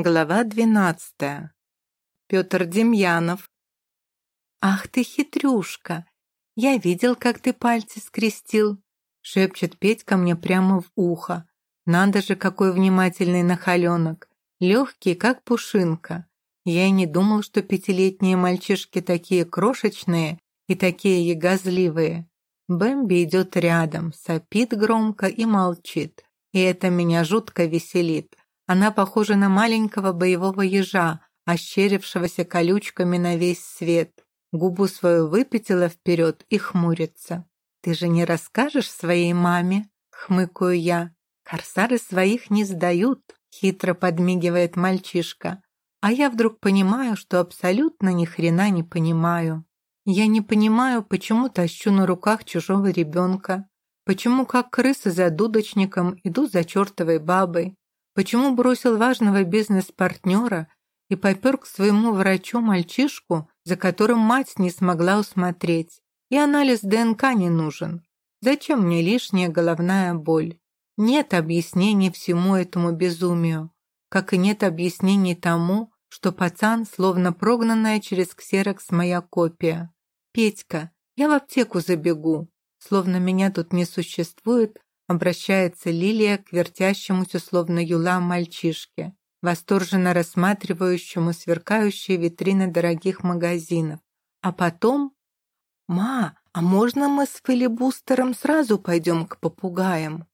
Глава двенадцатая. Петр Демьянов. «Ах ты хитрюшка! Я видел, как ты пальцы скрестил!» Шепчет Петька мне прямо в ухо. Надо же, какой внимательный нахаленок. Легкий, как пушинка. Я и не думал, что пятилетние мальчишки такие крошечные и такие ягозливые. Бэмби идет рядом, сопит громко и молчит. И это меня жутко веселит. Она похожа на маленького боевого ежа, ощерившегося колючками на весь свет. Губу свою выпятила вперед и хмурится. «Ты же не расскажешь своей маме?» — хмыкаю я. «Корсары своих не сдают», — хитро подмигивает мальчишка. А я вдруг понимаю, что абсолютно ни хрена не понимаю. Я не понимаю, почему тащу на руках чужого ребенка, почему как крыса за дудочником иду за чертовой бабой, Почему бросил важного бизнес-партнера и попер к своему врачу мальчишку, за которым мать не смогла усмотреть? И анализ ДНК не нужен. Зачем мне лишняя головная боль? Нет объяснений всему этому безумию, как и нет объяснений тому, что пацан словно прогнанная через ксерокс моя копия. «Петька, я в аптеку забегу», словно меня тут не существует, Обращается Лилия к вертящемуся словно юла мальчишке, восторженно рассматривающему сверкающие витрины дорогих магазинов. А потом... «Ма, а можно мы с филибустером сразу пойдем к попугаям?»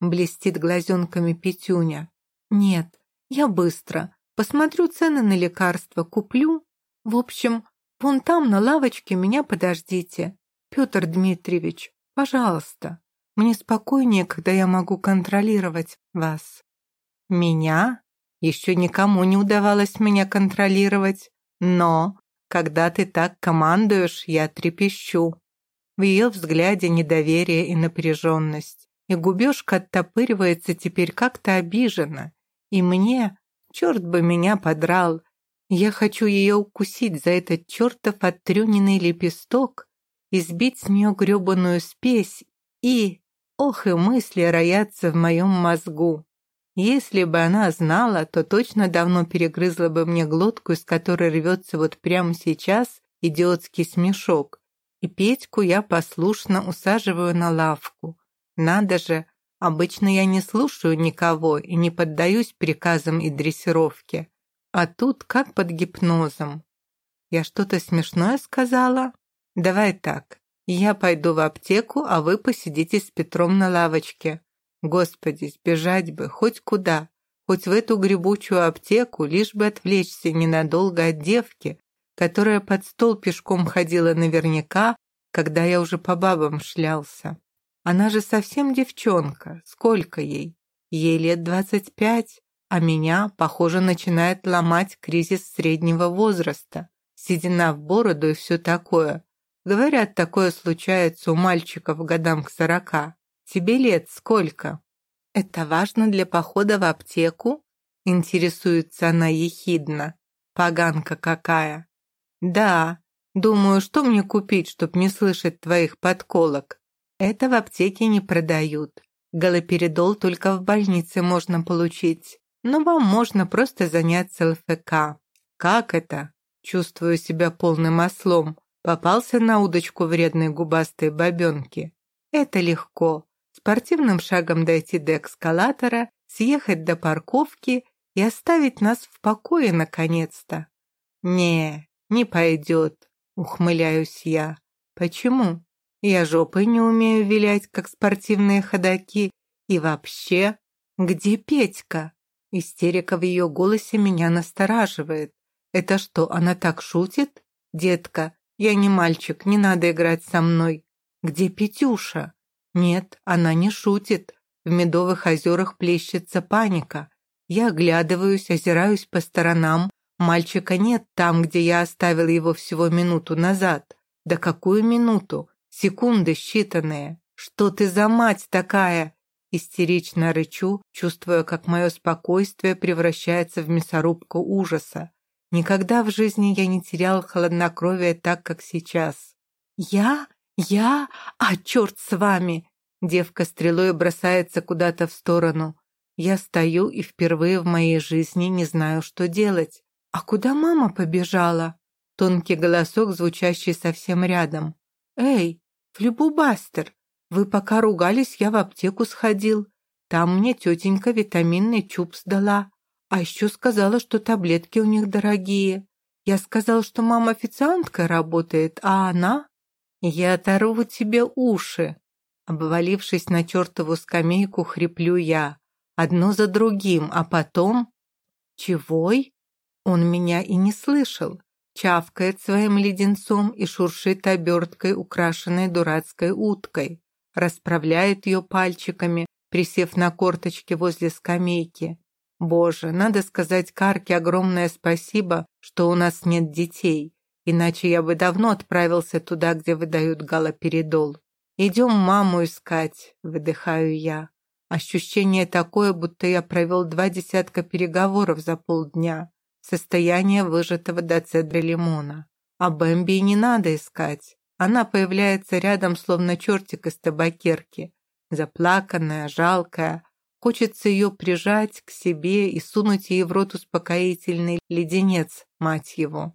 Блестит глазенками Петюня. «Нет, я быстро. Посмотрю цены на лекарства, куплю. В общем, вон там на лавочке меня подождите. Петр Дмитриевич, пожалуйста». Мне спокойнее, когда я могу контролировать вас. Меня? Еще никому не удавалось меня контролировать. Но, когда ты так командуешь, я трепещу. В ее взгляде недоверие и напряженность. И губежка оттопыривается теперь как-то обиженно. И мне, черт бы меня подрал, я хочу ее укусить за этот чертов оттрюненный лепесток и сбить с нее гребаную спесь и... Ох, и мысли роятся в моем мозгу. Если бы она знала, то точно давно перегрызла бы мне глотку, из которой рвется вот прямо сейчас идиотский смешок. И Петьку я послушно усаживаю на лавку. Надо же, обычно я не слушаю никого и не поддаюсь приказам и дрессировке. А тут как под гипнозом. Я что-то смешное сказала? Давай так, я пойду в аптеку, а вы посидите с Петром на лавочке. Господи, сбежать бы хоть куда, хоть в эту гребучую аптеку, лишь бы отвлечься ненадолго от девки, которая под стол пешком ходила наверняка, когда я уже по бабам шлялся. Она же совсем девчонка, сколько ей? Ей лет двадцать пять, а меня, похоже, начинает ломать кризис среднего возраста, седина в бороду и все такое. Говорят, такое случается у мальчиков годам к сорока. Тебе лет сколько? Это важно для похода в аптеку? Интересуется она ехидно. Поганка какая. Да, думаю, что мне купить, чтоб не слышать твоих подколок? Это в аптеке не продают. Галоперидол только в больнице можно получить. Но вам можно просто заняться ЛФК. Как это? Чувствую себя полным ослом. Попался на удочку вредной губастой бабенки. Это легко. Спортивным шагом дойти до эскалатора, съехать до парковки и оставить нас в покое наконец-то. Не, не пойдет, ухмыляюсь я. Почему? Я жопой не умею вилять, как спортивные ходаки. И вообще, где Петька? Истерика в ее голосе меня настораживает. Это что, она так шутит? Детка, я не мальчик, не надо играть со мной. Где Петюша? Нет, она не шутит. В Медовых озерах плещется паника. Я оглядываюсь, озираюсь по сторонам. Мальчика нет там, где я оставил его всего минуту назад. Да какую минуту? Секунды считанные. Что ты за мать такая? Истерично рычу, чувствуя, как мое спокойствие превращается в мясорубку ужаса. Никогда в жизни я не терял хладнокровие так, как сейчас. «Я? Я? А черт с вами!» Девка стрелой бросается куда-то в сторону. Я стою и впервые в моей жизни не знаю, что делать. «А куда мама побежала?» Тонкий голосок, звучащий совсем рядом. «Эй, флюбубастер, вы пока ругались, я в аптеку сходил. Там мне тетенька витаминный чуб сдала. А еще сказала, что таблетки у них дорогие. Я сказал, что мама официанткой работает, а она... Я оторву тебе уши. Обвалившись на чертову скамейку, хриплю я. Одно за другим, а потом... Чегой? Он меня и не слышал. Чавкает своим леденцом и шуршит оберткой, украшенной дурацкой уткой. Расправляет ее пальчиками, присев на корточки возле скамейки. Боже, надо сказать Карке огромное спасибо, что у нас нет детей, иначе я бы давно отправился туда, где выдают галоперидол. Идем маму искать, выдыхаю я. Ощущение такое, будто я провел два десятка переговоров за полдня. Состояние выжатого до цедры лимона. А Бэмби не надо искать. Она появляется рядом, словно чертик из табакерки заплаканная, жалкая. Хочется ее прижать к себе и сунуть ей в рот успокоительный леденец, мать его.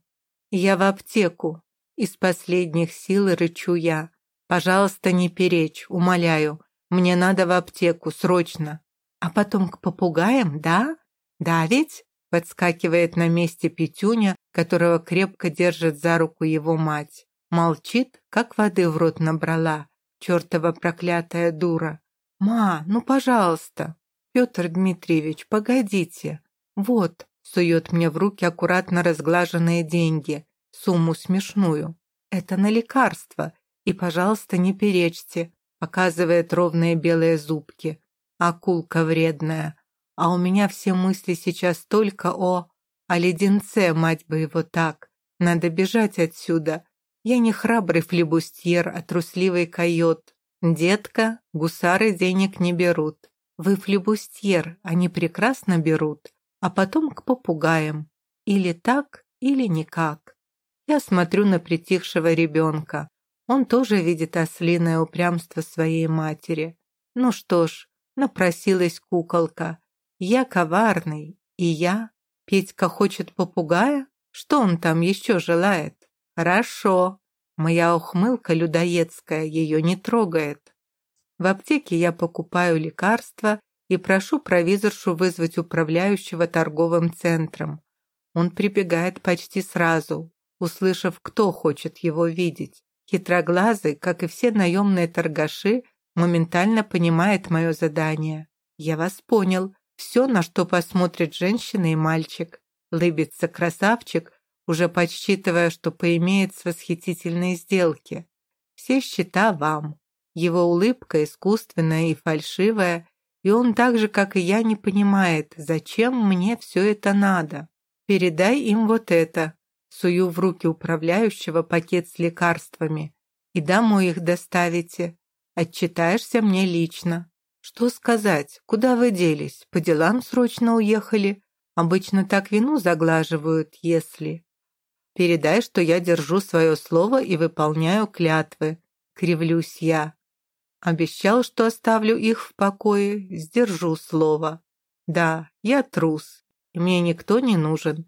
Я в аптеку. Из последних сил рычу я. Пожалуйста, не перечь, умоляю. Мне надо в аптеку, срочно. А потом к попугаям, да? Да ведь? Подскакивает на месте Петюня, которого крепко держит за руку его мать. Молчит, как воды в рот набрала чертова проклятая дура. «Ма, ну, пожалуйста!» «Петр Дмитриевич, погодите!» «Вот!» — сует мне в руки аккуратно разглаженные деньги, сумму смешную. «Это на лекарство, и, пожалуйста, не перечьте!» Показывает ровные белые зубки. Акулка вредная. А у меня все мысли сейчас только о... О леденце, мать бы его так. Надо бежать отсюда. Я не храбрый флебустьер, а трусливый койот. Детка, гусары денег не берут. Вы флебустьер, они прекрасно берут. А потом к попугаям. Или так, или никак. Я смотрю на притихшего ребенка. Он тоже видит ослиное упрямство своей матери. Ну что ж, напросилась куколка. Я коварный, и я... Петька хочет попугая? Что он там еще желает? Хорошо. Моя ухмылка людоедская ее не трогает. В аптеке я покупаю лекарства и прошу провизоршу вызвать управляющего торговым центром. Он прибегает почти сразу, услышав, кто хочет его видеть. Хитроглазый, как и все наемные торгаши, моментально понимает мое задание. Я вас понял. Все, на что посмотрит женщина и мальчик. Лыбится красавчик, уже подсчитывая, что поимеет с восхитительной сделки. Все счета вам. Его улыбка искусственная и фальшивая, и он так же, как и я, не понимает, зачем мне все это надо. Передай им вот это. Сую в руки управляющего пакет с лекарствами. И домой их доставите. Отчитаешься мне лично. Что сказать? Куда вы делись? По делам срочно уехали? Обычно так вину заглаживают, если... Передай, что я держу свое слово и выполняю клятвы. Кривлюсь я. Обещал, что оставлю их в покое, сдержу слово. Да, я трус, мне никто не нужен.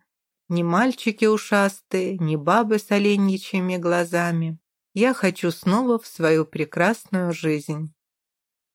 Ни мальчики ушастые, ни бабы с оленьичьими глазами. Я хочу снова в свою прекрасную жизнь.